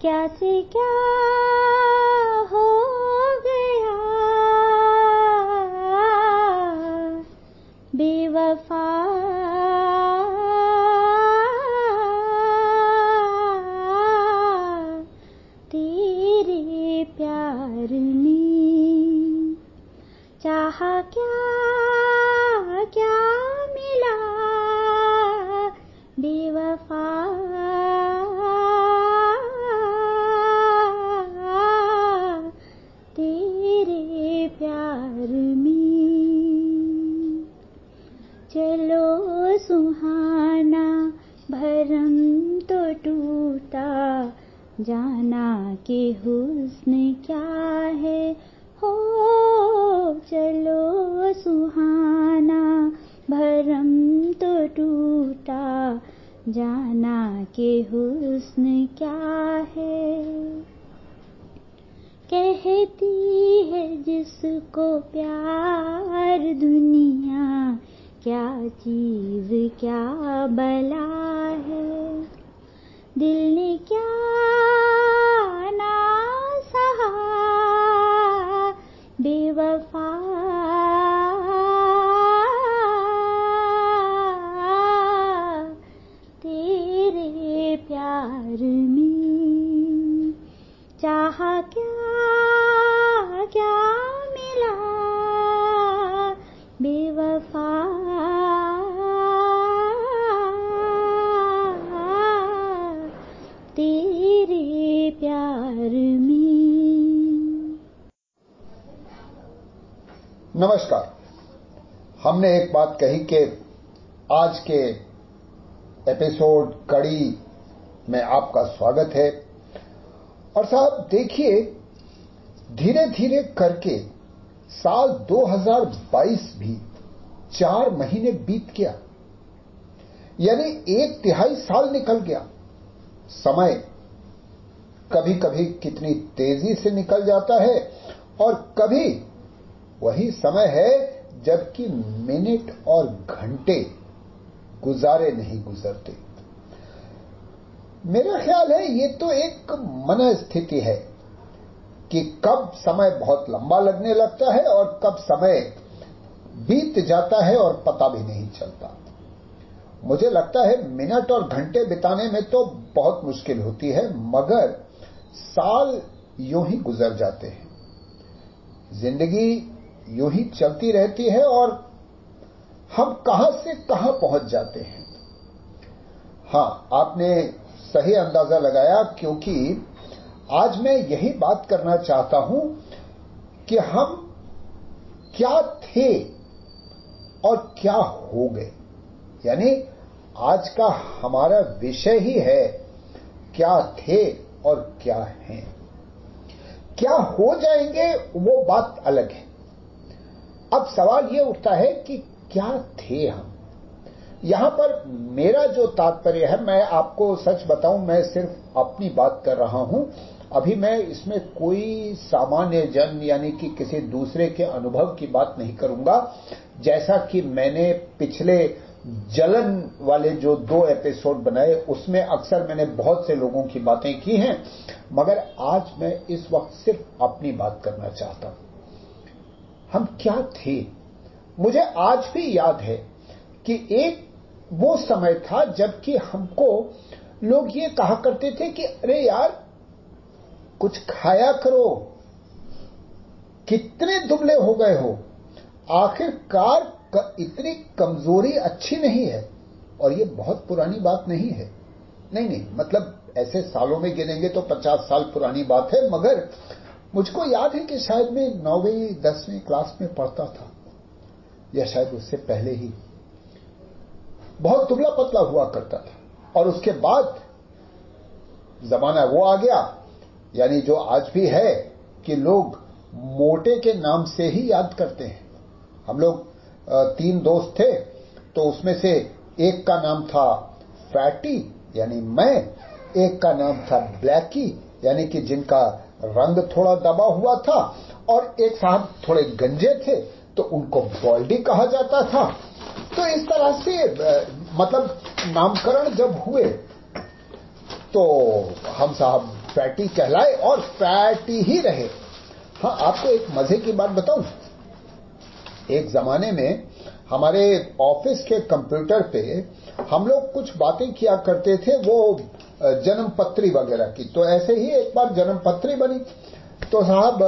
क्या से क्या जाना के हुस्न क्या है। कहती है जिसको प्यार दुनिया, क्या चीज़, क्या बला है। दिल ने क्या ना सहा, बेवफा प्यार में। नमस्कार। हमने एक बात कही कि आज के एपिसोड कड़ी में आपका स्वागत है। और साहब, देखिए धीरे धीरे करके साल 2022 भी चार महीने बीत गया। यानी एक तिहाई साल निकल गया। समय कभी कभी कितनी तेज़ी से निकल जाता है और कभी वही समय है जबकि मिनट और घंटे गुजारे नहीं गुजरते। मेरा ख्याल है ये तो एक मन स्थिति है कि कब समय बहुत लंबा लगने लगता है और कब समय बीत जाता है और पता भी नहीं चलता। मुझे लगता है मिनट और घंटे बिताने में तो बहुत मुश्किल होती है, मगर साल यूँ ही गुजर जाते हैं। ज़िंदगी यूँ ही चलती रहती है और हम कहाँ से कहाँ पहुँच जाते हैं। हाँ, आपने सही अंदाज़ा लगाया क्योंकि आज मैं यही बात करना चाहता हूँ कि हम क्या थे और क्या हो गए। यानी आज का हमारा विषय ही है, क्या थे और क्या हैं? क्या हो जाएँगे वो बात अलग है। अब सवाल ये उठता है कि क्या थे हम? यहाँ पर मेरा जो तात्पर्य है, मैं आपको सच बताऊँ, मैं सिर्फ़ अपनी बात कर रहा हूँ। अभी मैं इसमें कोई सामान्य जन, यानी कि किसी दूसरे के अनुभव की बात नहीं करूँगा। जैसा कि मैंने पिछले जलन वाले जो दो एपिसोड बनाए, उसमें अक्सर मैंने बहुत से लोगों की बातें की हैं, मगर आज मैं इस वक्त सिर्फ़ अपनी बात करना चाहता हूँ। हम क्या थे? मुझे आज भी याद है कि एक वो समय था जबकि हमको लोग ये कहा करते थे कि, अरे यार, कुछ खाया करो। कितने दुबले हो गए हो। आखिरकार इतनी कमज़ोरी अच्छी नहीं है और ये बहुत पुरानी बात नहीं है। नहीं नहीं मतलब ऐसे सालों में गिनेंगे तो पचास साल पुरानी बात है, मगर मुझको याद है कि शायद मैं नौवीं, दसवीं क्लास में पढ़ता था। या शायद उससे पहले ही। बहुत दुबला पतला हुआ करता था। और उसके बाद जमाना वो आ गया, यानी जो आज भी है कि लोग मोटे के नाम से ही याद करते हैं। हम लोग तीन दोस्त थे तो उसमें से एक का नाम था फैटी यानी मैं, एक का नाम था ब्लैकी यानी कि जिनका रंग थोड़ा दबा हुआ था, और एक साहब थोड़े गंजे थे तो उनको बॉल्डी कहा जाता था। तो इस तरह से मतलब नामकरण जब हुए तो हम साहब फैटी कहलाए और फैटी ही रहे। हाँ आपको एक मज़े की बात बताऊँ? एक जमाने में हमारे ऑफ़िस के कंप्यूटर पे हम लोग कुछ बातें किया करते थे, वो जन्म पत्री वगैरह की। तो ऐसे ही एक बार जन्म पत्री बनी। तो साहब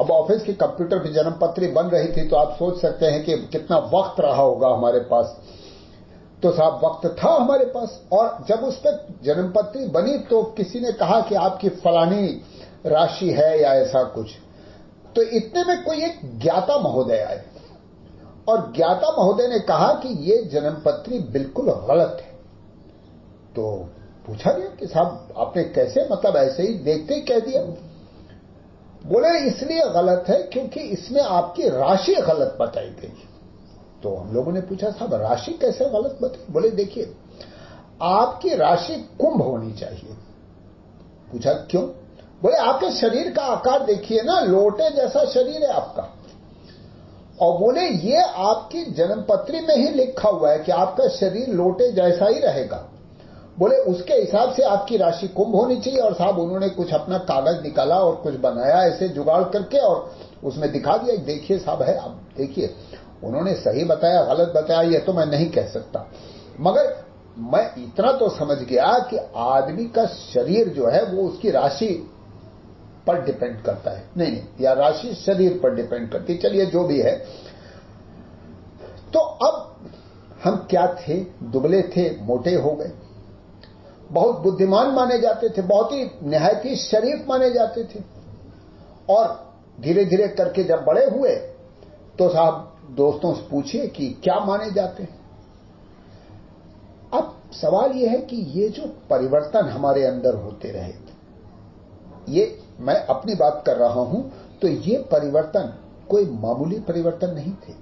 अब ऑफ़िस के कंप्यूटर पे जन्म पत्री बन रही थी तो आप सोच सकते हैं कि कितना वक्त रहा होगा हमारे पास। तो साहब, वक्त था हमारे पास। और जब उस पर जन्मपत्री बनी तो किसी ने कहा कि आपकी फलानी राशि है या ऐसा कुछ। तो इतने में कोई एक ज्ञाता महोदय आए। और ज्ञाता महोदय ने कहा कि ये जन्मपत्री बिल्कुल गलत है। तो पूछा गया कि साहब, आपने कैसे मतलब ऐसे ही देखते ही कह दिया? बोले, इसलिए गलत है क्योंकि इसमें आपकी राशि गलत बताई गई तो हम लोगों ने पूछा, साहब, राशि कैसे गलत बताई? बोले, देखिए, आपकी राशि कुंभ होनी चाहिए। पूछा, क्यों? बोले, आपके शरीर का आकार देखिए ना, लोटे जैसा शरीर है आपका। और बोले, ये आपकी जन्मपत्री में ही लिखा हुआ है कि आपका शरीर लोटे जैसा ही रहेगा। बोले, उसके हिसाब से आपकी राशि कुंभ होनी चाहिए। और साहब, उन्होंने कुछ अपना कागज़ निकाला और कुछ बनाया ऐसे जुगाड़ करके और उसमें दिखा दिया, देखिए साहब है, आप देखिए। उन्होंने सही बताया, गलत बताया, ये तो मैं नहीं कह सकता। मगर मैं इतना तो समझ गया कि आदमी का शरीर जो है, वो उसकी राशि पर डिपेंड करता है। नहीं नहीं, या राशि शरीर पर डिपेंड करती चलिए, जो भी है। तो अब हम क्या थे? दुबले थे, मोटे हो गए। बहुत बुद्धिमान माने जाते थे, बहुत ही निहायत शरीफ माने जाते थे। और धीरे धीरे करके जब बड़े हुए तो साहब दोस्तों से पूछिए कि क्या माने जाते हैं? अब सवाल यह है कि ये जो परिवर्तन हमारे अंदर होते रहे, ये मैं अपनी बात कर रहा हूँ तो ये परिवर्तन कोई मामूली परिवर्तन नहीं थे।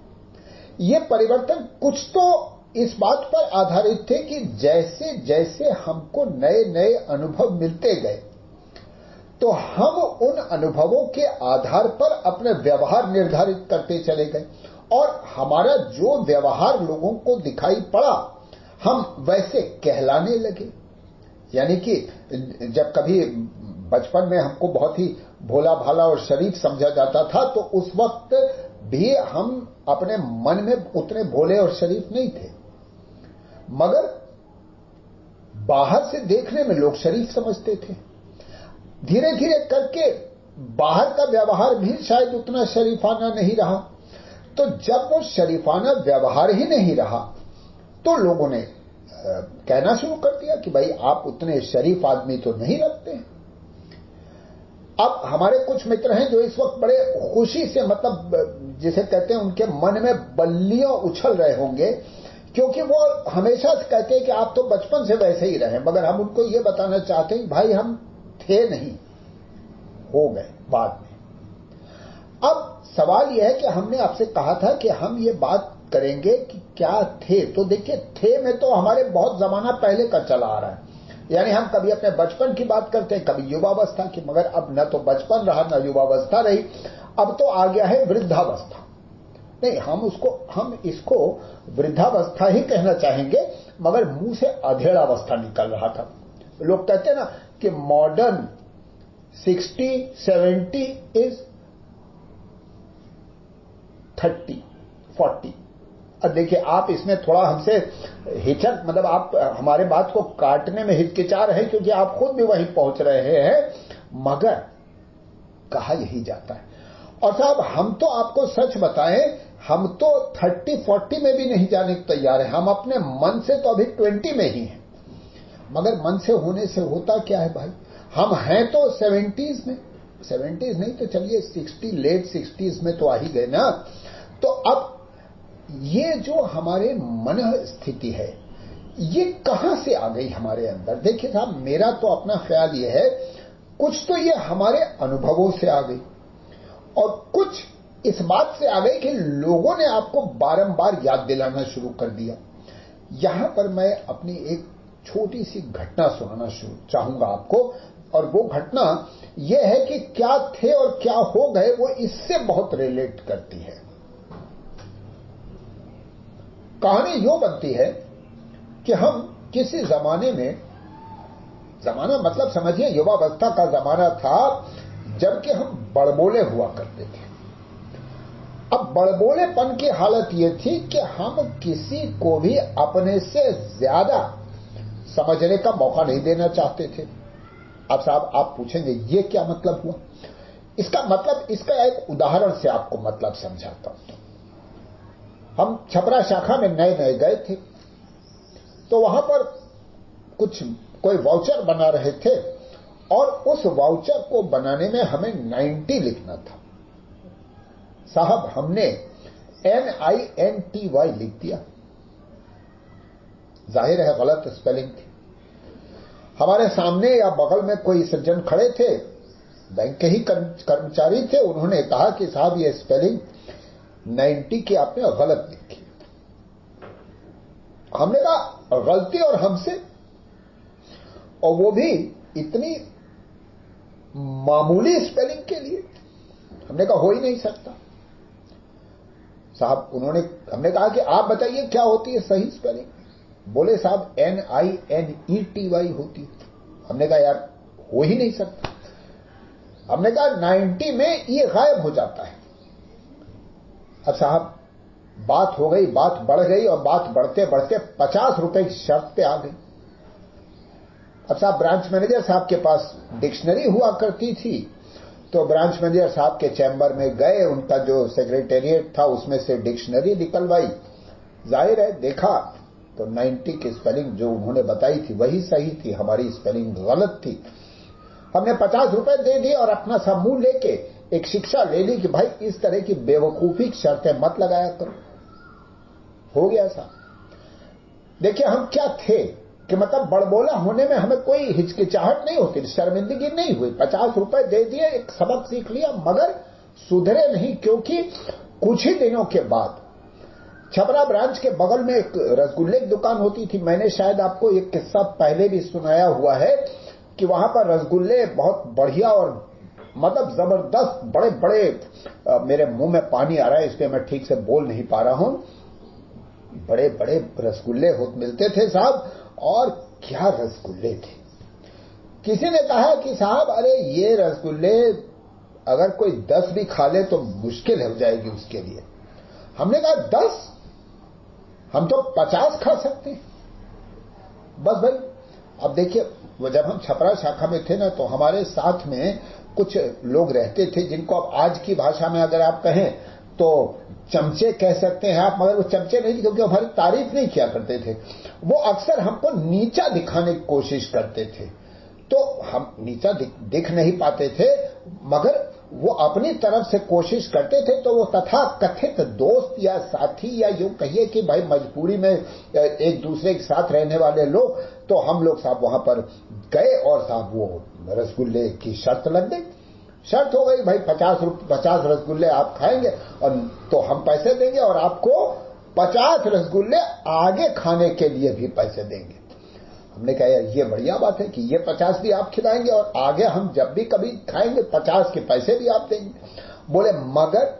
ये परिवर्तन कुछ तो इस बात पर आधारित थे कि जैसे जैसे हमको नए नए अनुभव मिलते गए तो हम उन अनुभवों के आधार पर अपने व्यवहार निर्धारित करते चले गए और हमारा जो व्यवहार लोगों को दिखाई पड़ा, हम वैसे कहलाने लगे। यानी कि जब कभी बचपन में हमको बहुत ही भोला भाला और शरीफ समझा जाता था तो उस वक्त भी हम अपने मन में उतने भोले और शरीफ नहीं थे। मगर बाहर से देखने में लोग शरीफ समझते थे। धीरे धीरे करके बाहर का व्यवहार भी शायद उतना शरीफाना नहीं रहा। तो जब वो शरीफाना व्यवहार ही नहीं रहा तो लोगों ने कहना शुरू कर दिया कि भाई आप उतने शरीफ आदमी तो नहीं लगते। अब हमारे कुछ मित्र हैं जो इस वक्त बड़े खुशी से मतलब जिसे कहते हैं, उनके मन में बल्लियों उछल रहे होंगे, क्योंकि वो हमेशा से कहते हैं कि आप तो बचपन से वैसे ही रहे मगर हम उनको ये बताना चाहते हैं, भाई, हम थे नहीं, हो गए बाद में। अब सवाल यह है कि हमने आपसे कहा था कि हम ये बात करेंगे कि क्या थे? तो देखिए, थे में तो हमारे बहुत जमाना पहले का चला आ रहा है। यानी हम कभी अपने बचपन की बात करते हैं, कभी युवावस्था की, मगर अब न तो बचपन रहा, न युवावस्था रही। अब तो आ गया है वृद्धावस्था। नहीं, हम उसको, हम इसको वृद्धावस्था ही कहना चाहेंगे, मगर मुँह से अधेड़ावस्था निकल रहा था। लोग कहते हैं ना कि मॉडर्न 60 70 इज़ 30 40 अब देखिए, आप इसमें थोड़ा हमसे हिचक मतलब आप, हमारे बात को काटने में हिचकिचा रहे हैं, क्योंकि आप खुद भी वहीं पहुँच रहे हैं। मगर कहा यही जाता है। और साहब, हम तो आपको सच बताएँ, हम तो 30 40 में भी नहीं जाने को तैयार है। हम अपने मन से तो अभी 20 में ही हैं। मगर मन से होने से होता क्या है भाई? हम हैं तो 70s में। 70s नहीं तो चलिए 60 लेट 60s में तो आ ही गए ना। तो अब ये जो हमारे मन स्थिति है, ये कहाँ से आ गई हमारे अंदर? देखिए साहब, मेरा तो अपना ख्याल ये है, कुछ तो ये हमारे अनुभवों से आ गई और कुछ इस बात से आ गई कि लोगों ने आपको बारंबार याद दिलाना शुरू कर दिया। यहाँ पर मैं अपनी एक छोटी सी घटना सुनाना चाहूँगा आपको और वो घटना यह है कि क्या थे और क्या हो गए वो इससे बहुत रिलेट करती है। कहानी यो बनती है कि हम किसी जमाने में, जमाना मतलब समझिए युवावस्था का जमाना था जबकि हम बड़बोले हुआ करते थे। अब बड़बोलेपन की हालत यह थी कि हम किसी को भी अपने से ज़्यादा समझने का मौका नहीं देना चाहते थे। अब साहब, आप पूछेंगे, ये क्या मतलब हुआ? इसका मतलब इसका एक उदाहरण से आपको मतलब समझाता हूँ। हम छपरा शाखा में नए नए गए थे। तो वहाँ पर कुछ कोई वाउचर बना रहे थे और उस वाउचर को बनाने में हमें 90 लिखना था। साहब, हमने N I N T Y लिख दिया। ज़ाहिर है गलत स्पेलिंग थी। हमारे सामने या बगल में कोई सज्जन खड़े थे, बैंक के ही कर्मचारी थे, उन्होंने कहा कि साहब, ये स्पेलिंग 90 की आपने गलत लिखी हमने कहा, गलती और हमसे। और वो भी इतनी मामूली स्पेलिंग के लिए। हमने कहा, हो ही नहीं सकता। साहब, उन्होंने, हमने कहा कि आप बताइए क्या होती है सही स्पेलिंग बोले, साहब N I N E T Y होती हमने कहा, यार, हो ही नहीं सकता। हमने कहा 90 में ये गायब हो जाता है। अब साहब, बात हो गई, बात बढ़ गई और बात बढ़ते बढ़ते पचास रुपए की शर्त पे आ गई। अब साहब ब्रांच मैनेजर साहब के पास डिक्शनरी हुआ करती थी तो ब्रांच मैनेजर साहब के चैम्बर में गए, उनका जो सेक्रेटेरिएट था, उसमें से डिक्शनरी निकलवाई। ज़ाहिर है, देखा तो 90 की स्पेलिंग जो उन्होंने बताई थी, वही सही थी, हमारी स्पेलिंग गलत थी। हमने पचास रुपए दे दिए और अपना समूह लेके एक शिक्षा ले ली कि भाई, इस तरह की बेवकूफ़ी शर्तें मत लगाया करो। हो गया सा देखिए, हम क्या थे कि मतलब बड़बोला होने में हमें कोई हिचकिचाहट नहीं होती, शर्मिंदगी नहीं हुई। पचास रुपए दे दिए, एक सबक सीख लिया, मगर सुधरे नहीं, क्योंकि कुछ ही दिनों के बाद छपरा ब्रांच के बगल में एक रसगुल्ले की दुकान होती थी। मैंने शायद आपको एक किस्सा पहले भी सुनाया हुआ है कि वहाँ पर रसगुल्ले बहुत बढ़िया और मतलब ज़बरदस्त बड़े बड़े मेरे मुँह में पानी आ रहा है, इसलिए मैं ठीक से बोल नहीं पा रहा हूँ। बड़े बड़े रसगुल्ले मिलते थे साहब, और क्या रसगुल्ले थे। किसी ने कहा कि साहब, अरे ये रसगुल्ले अगर कोई दस भी खा ले तो मुश्किल हो जाएगी उसके लिए। हमने कहा, दस? हम तो पचास खा सकते बस भाई, अब देखिए जब हम छपरा शाखा में थे ना तो हमारे साथ में कुछ लोग रहते थे जिनको आप आज की भाषा में अगर आप कहें तो चमचे कह सकते हैं आप मगर वो चमचे नहीं क्योंकि हमारी तारीफ़ नहीं किया करते थे। वो अक्सर हमको नीचा दिखाने की कोशिश करते थे। तो हम नीचा दिख, दिख नहीं पाते थे मगर वो अपनी तरफ़ से कोशिश करते थे तो वो तथा कथित दोस्त या साथी या यूँ कहिए कि भाई मजबूरी में एक दूसरे के साथ रहने वाले लोग तो हम लोग साहब वहाँ पर गए और साहब वो रसगुल्ले की शर्त लग गई। शर्त हो गई, भाई, पचास पचास रसगुल्ले आप खाएँगे और तो हम पैसे देंगे और आपको पचास रसगुल्ले आगे खाने के लिए भी पैसे देंगे। हमने कहा, यार, ये बढ़िया बात है कि ये पचास भी आप खिलाएँगे और आगे हम जब भी कभी खाएँगे, पचास के पैसे भी आप देंगे। बोले, मगर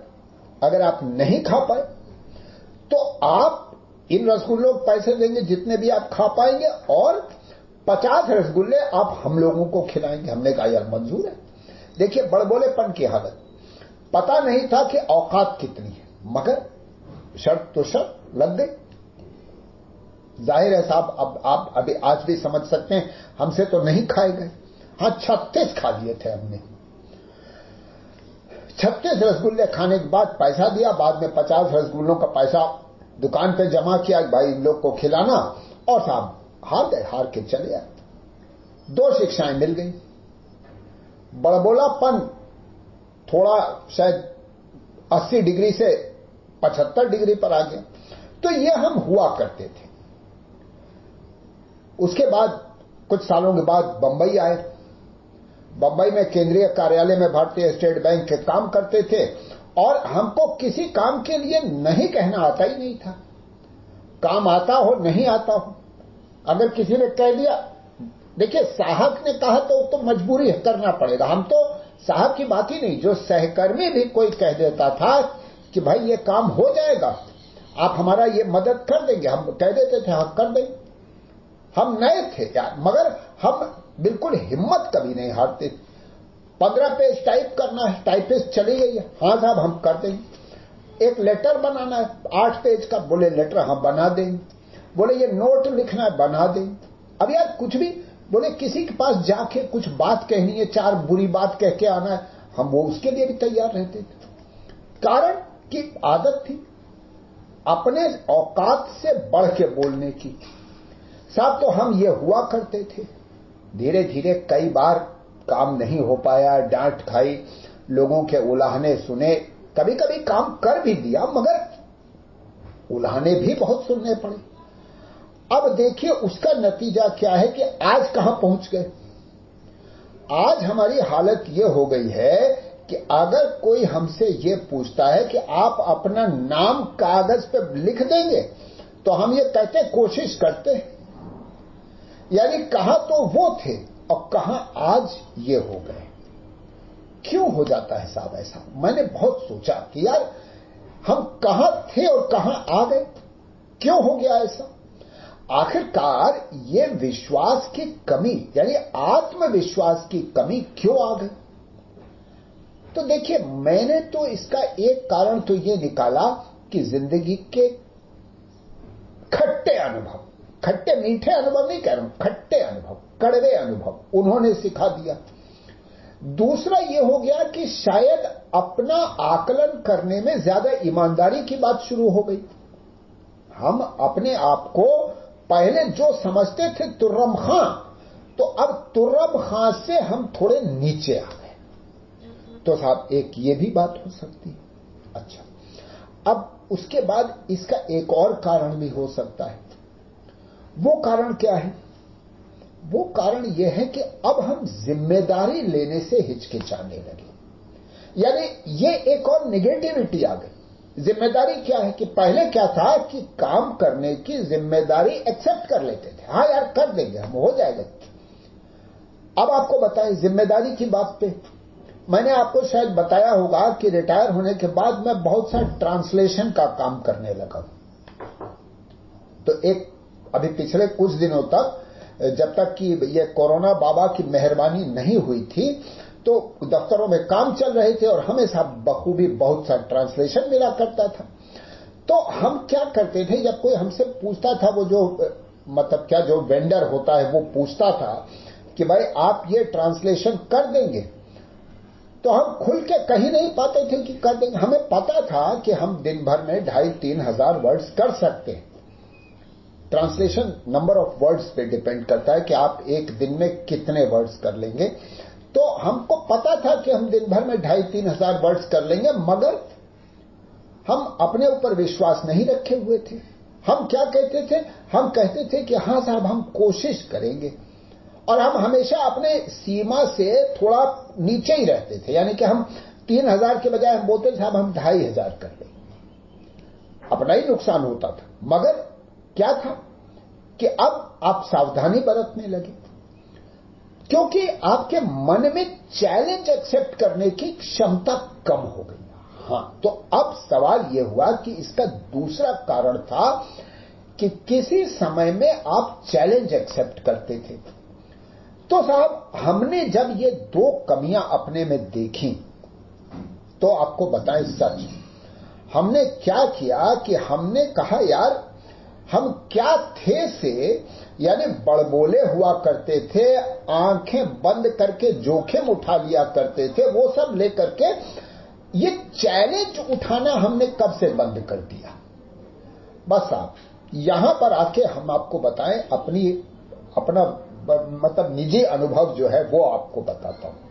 अगर आप नहीं खा पाए तो आप इन रसगुल्लों को पैसे देंगे जितने भी आप खा पाएँगे और पचास रसगुल्ले आप हम लोगों को खिलाएँगे। हमने कहा, यार, मंजूर है। देखिए, बड़बोलेपन की हालत। पता नहीं था कि औकात कितनी है, मगर शर्त तो शर्त लग गई। ज़ाहिर है साहब, अब आप अभी आज भी समझ सकते हैं, हमसे तो नहीं खाए गए। हाँ छत्तीस खा लिए थे हमने। छत्तीस रसगुल्ले खाने के बाद पैसा दिया, बाद में पचास रसगुल्लों का पैसा दुकान पे जमा किया, भाई, इन लोग को खिलाना। और साहब हार गए, हार के चले आए। दो शिक्षाएँ मिल गई। बड़बोलापन थोड़ा शायद 80 डिग्री से 75 डिग्री पर आ गया तो ये हम हुआ करते थे। उसके बाद, कुछ सालों के बाद बंबई आए। बंबई में केंद्रीय कार्यालय में भारतीय स्टेट बैंक के काम करते थे और हमको किसी काम के लिए नहीं कहना आता ही नहीं था। काम आता हो, नहीं आता हो। अगर किसी ने कह दिया, देखिए, साहब ने कहा तो तो मजबूरी करना पड़ेगा। हम तो साहब की बात ही नहीं, जो सहकर्मी भी कोई कह देता था कि भाई ये काम हो जाएगा, आप हमारा ये मदद कर देंगे। हम कह देते थे हम कर देंगे। हम नए थे यार मगर हम बिल्कुल हिम्मत कभी नहीं हारते। पंद्रह पेज टाइप करना है टाइपिस्ट चली गई है। हाँ साहब, हम कर देंगे। एक लेटर बनाना है, आठ पेज का बोले लेटर हम बना देंगे। बोले, ये नोट लिखना है बना देंगे अब यार कुछ भी बोले, किसी के पास जाके कुछ बात कहनी है, चार बुरी बात कह के आना है। हम वो उसके लिए भी तैयार रहते थे। कारण की आदत थी अपने औकात से बढ़ के बोलने की। साहब तो हम ये हुआ करते थे। धीरे धीरे कई बार काम नहीं हो पाया, डांट खाई, लोगों के उलाहने सुने। कभी कभी काम कर भी दिया, मगर उलाहने भी बहुत सुनने पड़े। अब देखिए उसका नतीजा क्या है कि आज कहाँ पहुँच गए। आज हमारी हालत यह हो गई है कि अगर कोई हमसे ये पूछता है कि आप अपना नाम कागज़ पे लिख देंगे तो हम ये कहते कोशिश करते हैं। यानी कहा तो वो थे और कहा आज ये हो गए। क्यों हो जाता है साहब ऐसा? मैंने बहुत सोचा कि यार, हम कहाँ थे और कहाँ आ गए? क्यों हो गया ऐसा? आखिरकार ये विश्वास की कमी, यानी आत्मविश्वास की कमी क्यों आ गई? तो देखिए, मैंने तो इसका एक कारण तो ये निकाला कि ज़िंदगी के खट्टे अनुभव, खट्टे मीठे अनुभव नहीं कह रहा हूँ, खट्टे अनुभव, कड़वे अनुभव, उन्होंने सिखा दिया। दूसरा यह हो गया कि शायद अपना आकलन करने में ज़्यादा ईमानदारी की बात शुरू हो गई। हम अपने आप को पहले जो समझते थे तुर्रम खां तो अब तुर्रम खां से हम थोड़े नीचे आ गए। तो साहब, एक ये भी बात हो सकती है। अच्छा। अब उसके बाद इसका एक और कारण भी हो सकता है। वो कारण क्या है? वो कारण यह है कि अब हम ज़िम्मेदारी लेने से हिचकिचाने लगे। यानी ये एक और निगेटिविटी आ गई। ज़िम्मेदारी क्या है कि पहले क्या था कि काम करने की ज़िम्मेदारी एक्सेप्ट कर लेते थे। हाँ यार, कर देंगे, हम हो जाएगा। अब आपको बताएँ, ज़िम्मेदारी की बात पे। मैंने आपको शायद बताया होगा कि रिटायर होने के बाद मैं बहुत सा ट्रांसलेशन का काम करने लगा तो एक, अभी पिछले कुछ दिनों तक, जब तक कि यह कोरोना बाबा की मेहरबानी नहीं हुई थी तो दफ्तरों में काम चल रहे थे और हमेशा बखूबी बहुत सा ट्रांसलेशन मिला करता था। तो हम क्या करते थे, जब कोई हमसे पूछता था, वो जो मतलब क्या जो वेंडर होता है, वो पूछता था कि भाई आप ये ट्रांसलेशन कर देंगे। तो हम खुल के कहीं नहीं पाते थे कि कर देंगे। हमें पता था कि हम दिन भर में ढाई तीन हज़ार वर्ड्स कर सकते हैं। ट्रांसलेशन नंबर ऑफ़ वर्ड्स पे डिपेंड करता है कि आप एक दिन में कितने वर्ड्स कर लेंगे। तो हमको पता था कि हम दिन भर में ढाई तीन हज़ार वर्ड्स कर लेंगे, मगर हम अपने ऊपर विश्वास नहीं रखे हुए थे। हम क्या कहते थे? हम कहते थे कि हाँ साहब, हम कोशिश करेंगे। और हम हमेशा अपने सीमा से थोड़ा नीचे ही रहते थे। यानी कि हम तीन हज़ार के बजाय हम बोलते थे, साहब, हम ढाई हज़ार कर लेंगे। अपना ही नुकसान होता था। मगर क्या था कि अब आप सावधानी बरतने लगे। क्योंकि आपके मन में चैलेंज एक्सेप्ट करने की क्षमता कम हो गई। हाँ। तो अब सवाल यह हुआ कि इसका दूसरा कारण था कि किसी समय में आप चैलेंज एक्सेप्ट करते थे। तो साहब हमने जब ये दो कमियाँ अपने में देखी तो आपको बताएँ सच हमने क्या किया कि हमने कहा यार हम क्या थे से यानी बड़बोले हुआ करते थे, आँखें बंद करके जोखिम उठा लिया करते थे, वो सब लेकर के ये चैलेंज उठाना हमने कब से बंद कर दिया? बस आप, यहाँ पर आके हम आपको बताएँ, अपनी, अपना मतलब निजी अनुभव जो है वो आपको बताता हूँ।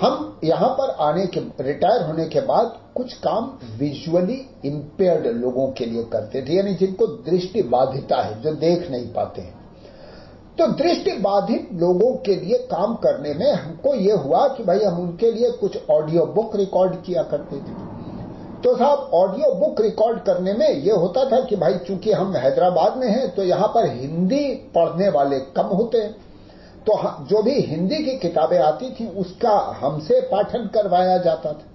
हम यहाँ पर आने के रिटायर होने के बाद कुछ काम विजुअली इंपेयर्ड लोगों के लिए करते थे, यानी जिनको दृष्टि बाधिता है, जो देख नहीं पाते हैं। तो दृष्टि बाधित लोगों के लिए काम करने में हमको यह हुआ कि भाई हम उनके लिए कुछ ऑडियो बुक रिकॉर्ड किया करते थे। तो साहब ऑडियो बुक रिकॉर्ड करने में यह होता था कि भाई चूँकि हम हैदराबाद में हैं तो यहाँ पर हिंदी पढ़ने वाले कम होते हैं। तो जो भी हिंदी की किताबें आती थी, उसका हमसे पाठन करवाया जाता था।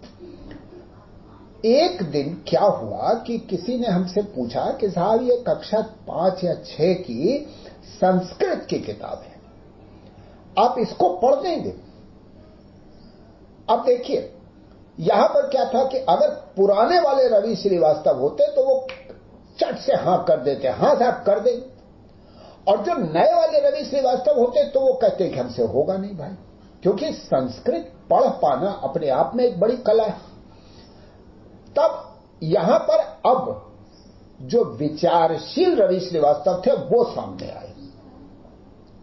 एक दिन क्या हुआ कि किसी ने हमसे पूछा कि साहब, ये कक्षा पाँच या छह की संस्कृत की किताब है। आप इसको पढ़ देंगे? अब देखिए, यहाँ पर क्या था कि अगर पुराने वाले रवि श्रीवास्तव होते तो वो चट से हाँ कर देते। हाँ साहब, कर देंगे। और जो नए वाले रवि श्रीवास्तव होते तो वो कहते कि हमसे होगा नहीं भाई, क्योंकि संस्कृत पढ़ पाना अपने आप में एक बड़ी कला है। तब यहाँ पर अब जो विचारशील रवि श्रीवास्तव थे, वो सामने आए।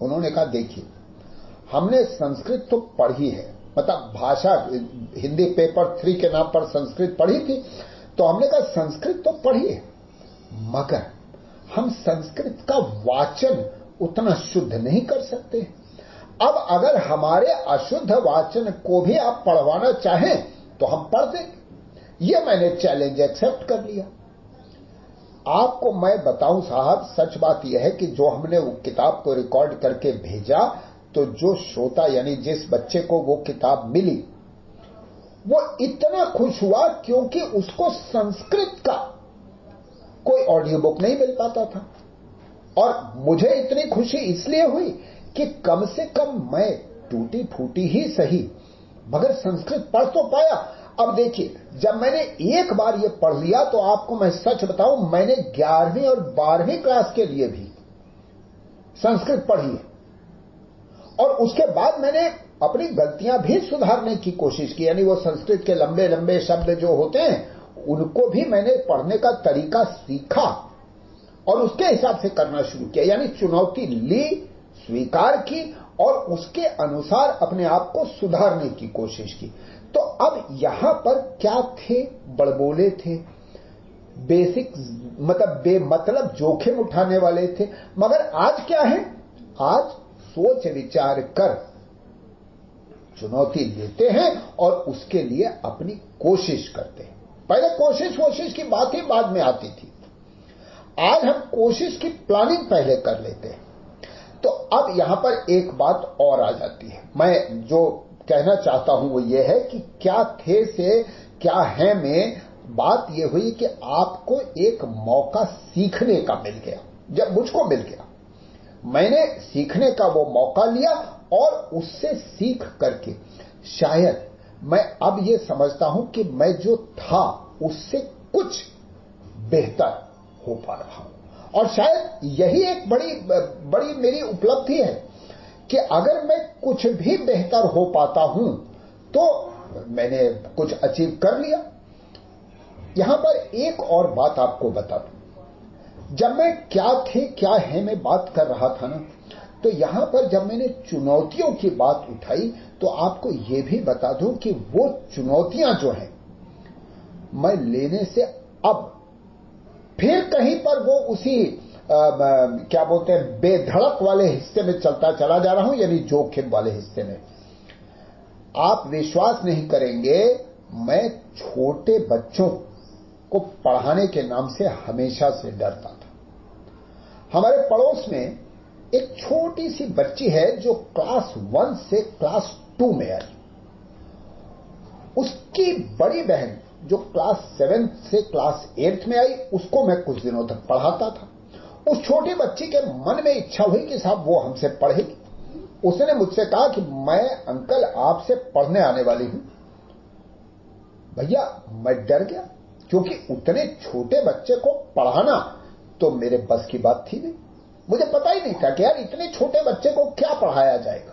उन्होंने कहा, देखिए, हमने संस्कृत तो पढ़ी है मतलब भाषा, हिंदी पेपर थ्री के नाम पर संस्कृत पढ़ी थी तो हमने कहा, संस्कृत तो पढ़ी है, मगर हम संस्कृत का वाचन उतना शुद्ध नहीं कर सकते। अब अगर हमारे अशुद्ध वाचन को भी आप पढ़वाना चाहें तो हम पढ़ देंगे। ये मैंने चैलेंज एक्सेप्ट कर लिया। आपको मैं बताऊँ साहब, सच बात यह है कि जो हमने वो किताब को रिकॉर्ड करके भेजा तो जो श्रोता यानी जिस बच्चे को वो किताब मिली, वो इतना खुश हुआ क्योंकि उसको संस्कृत का कोई ऑडियो बुक नहीं मिल पाता था। और मुझे इतनी खुशी इसलिए हुई कि कम से कम मैं टूटी फूटी ही सही, मगर संस्कृत पढ़ तो पाया। अब देखिए, जब मैंने एक बार ये पढ़ लिया तो आपको मैं सच बताऊँ, मैंने ग्यारहवीं और बारहवीं क्लास के लिए भी संस्कृत पढ़ी है। और उसके बाद मैंने अपनी गलतियाँ भी सुधारने की कोशिश की, यानी वो संस्कृत के लंबे लंबे शब्द जो होते हैं उनको भी मैंने पढ़ने का तरीका सीखा और उसके हिसाब से करना शुरू किया। यानी चुनौती ली, स्वीकार की और उसके अनुसार अपने आप को सुधारने की कोशिश की। तो अब यहाँ पर क्या थे? बड़बोले थे। बेसिक मतलब बेमतलब जोखिम उठाने वाले थे। मगर आज क्या है? आज सोच विचार कर चुनौती लेते हैं और उसके लिए अपनी कोशिश करते हैं। पहले कोशिश वोशिश की बात ही बाद में आती थी। आज हम कोशिश की प्लानिंग पहले कर लेते हैं। तो अब यहाँ पर एक बात और आ जाती है। मैं जो कहना चाहता हूँ वो ये है कि क्या थे से, क्या है में बात ये हुई कि आपको एक मौका सीखने का मिल गया, जब मुझको मिल गया। मैंने सीखने का वो मौका लिया और उससे सीख करके शायद मैं अब ये समझता हूँ कि मैं जो था, उससे कुछ बेहतर हो पा रहा हूँ। और शायद यही एक बड़ी बड़ी मेरी उपलब्धि है कि अगर मैं कुछ भी बेहतर हो पाता हूँ तो मैंने कुछ अचीव कर लिया। यहाँ पर एक और बात आपको बता दूँ। जब मैं क्या थे, क्या है मैं बात कर रहा था ना तो यहाँ पर जब मैंने चुनौतियों की बात उठाई तो आपको यह भी बता दूँ कि वो चुनौतियाँ जो हैं मैं लेने से अब फिर कहीं पर वो उसी आ, क्या बोलते हैं बेधड़क वाले हिस्से में चलता चला जा रहा हूँ यानी जोखिम वाले हिस्से में। आप विश्वास नहीं करेंगे मैं छोटे बच्चों को पढ़ाने के नाम से हमेशा से डरता था। हमारे पड़ोस में एक छोटी सी बच्ची है जो क्लास वन से क्लास टू में आई उसकी बड़ी बहन जो क्लास सेवन से क्लास एट्थ में आई, उसको मैं कुछ दिनों तक पढ़ाता था। उस छोटी बच्ची के मन में इच्छा हुई कि साहब वो हमसे पढ़ेगी उसने मुझसे कहा कि मैं अंकल आपसे पढ़ने आने वाली हूँ। भैया, मैं डर गया, क्योंकि उतने छोटे बच्चे को पढ़ाना तो मेरे बस की बात थी नहीं। मुझे पता ही नहीं था कि यार इतने छोटे बच्चे को क्या पढ़ाया जाएगा।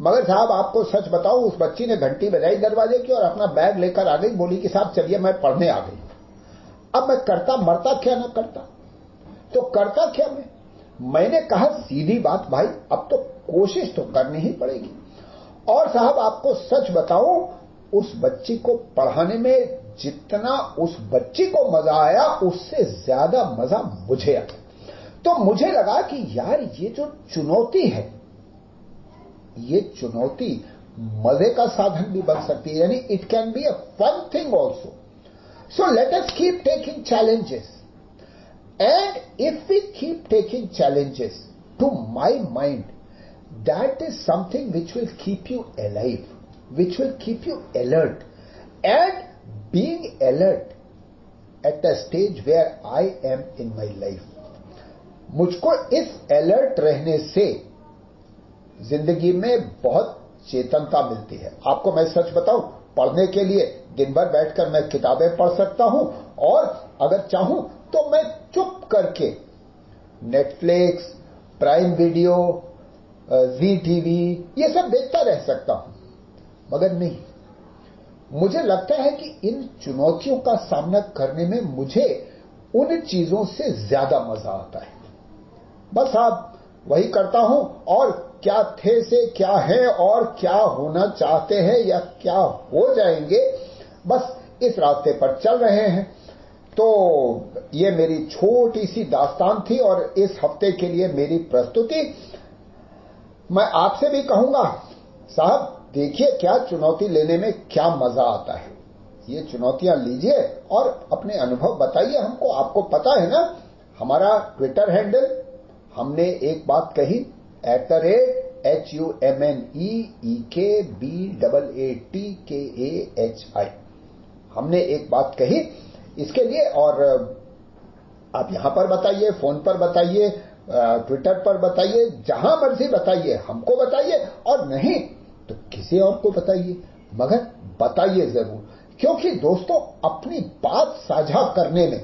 मगर साहब, आपको सच बताऊँ, उस बच्ची ने घंटी बजाई दरवाजे की और अपना बैग लेकर आ गई, बोली कि साहब, चलिए मैं पढ़ने आ गई। अब मैं करता, मरता क्या ना करता? तो करता क्या मैं? मैंने कहा, सीधी बात भाई, अब तो कोशिश तो करनी ही पड़ेगी। और साहब, आपको सच बताऊँ, उस बच्ची को पढ़ाने में जितना उस बच्ची को मज़ा आया, उससे ज़्यादा मज़ा मुझे आया तो मुझे लगा कि यार, ये जो चुनौती है, ये चुनौती मज़े का साधन भी बन सकती है। यानी it can be a fun thing also so let's keep taking challenges and if we keep taking challenges to my mind that is something which will keep you alive which will keep you alert and being alert at the stage where I am in my life मुझको इस alert रहने से ज़िंदगी में बहुत चेतनता मिलती है। आपको मैं सच बताऊँ, पढ़ने के लिए दिन भर बैठकर मैं किताबें पढ़ सकता हूँ और अगर चाहूँ तो मैं चुप करके Netflix Prime Video Zee TV ये सब देखता रह सकता हूँ। मगर नहीं, मुझे लगता है कि इन चुनौतियों का सामना करने में मुझे उन चीज़ों से ज़्यादा मज़ा आता है। बस आप वही करता हूँ। और क्या थे से क्या है और क्या होना चाहते हैं या क्या हो जाएँगे, बस इस रास्ते पर चल रहे हैं। तो ये मेरी छोटी सी दास्तान थी और इस हफ़्ते के लिए मेरी प्रस्तुति। मैं आपसे भी कहूँगा, साहब, देखिए क्या चुनौती लेने में क्या मज़ा आता है। ये चुनौतियाँ लीजिए और अपने अनुभव बताइए। हमको, आपको पता है ना, हमारा ट्विटर हैंडल हमने एक बात कही at the rate H U M N E K B double A T के ए एच आई हमने एक बात कही इसके लिए और आप यहाँ पर बताइए, फ़ोन पर बताइए ट्विटर पर बताइए, जहाँ मर्ज़ी बताइए, हमको बताइए और नहीं तो किसी और को बताइए। मगर बताइए ज़रूर, क्योंकि दोस्तों, अपनी बात साझा करने में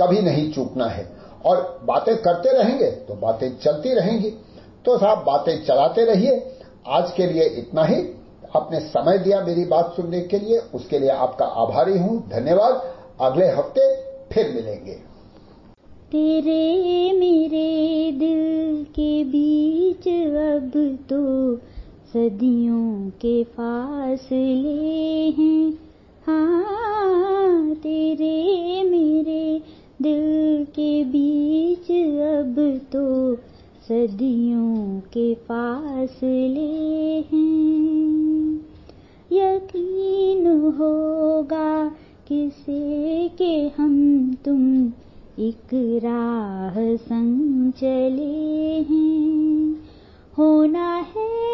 कभी नहीं चूकना है। और बातें करते रहेंगे तो बातें चलती रहेंगी। तो साहब, बातें चलाते रहिए। आज के लिए इतना ही। आपने समय दिया मेरी बात सुनने के लिए। उसके लिए आपका आभारी हूँ। धन्यवाद। अगले हफ़्ते फिर मिलेंगे। तेरे मेरे दिल के बीच अब तो सदियों के फासले हैं। हाँ तेरे मेरे दिल के बीच अब तो सदियों के फासले हैं। यकीन होगा किसे के हम तुम एक राह संग चले हैं। होना है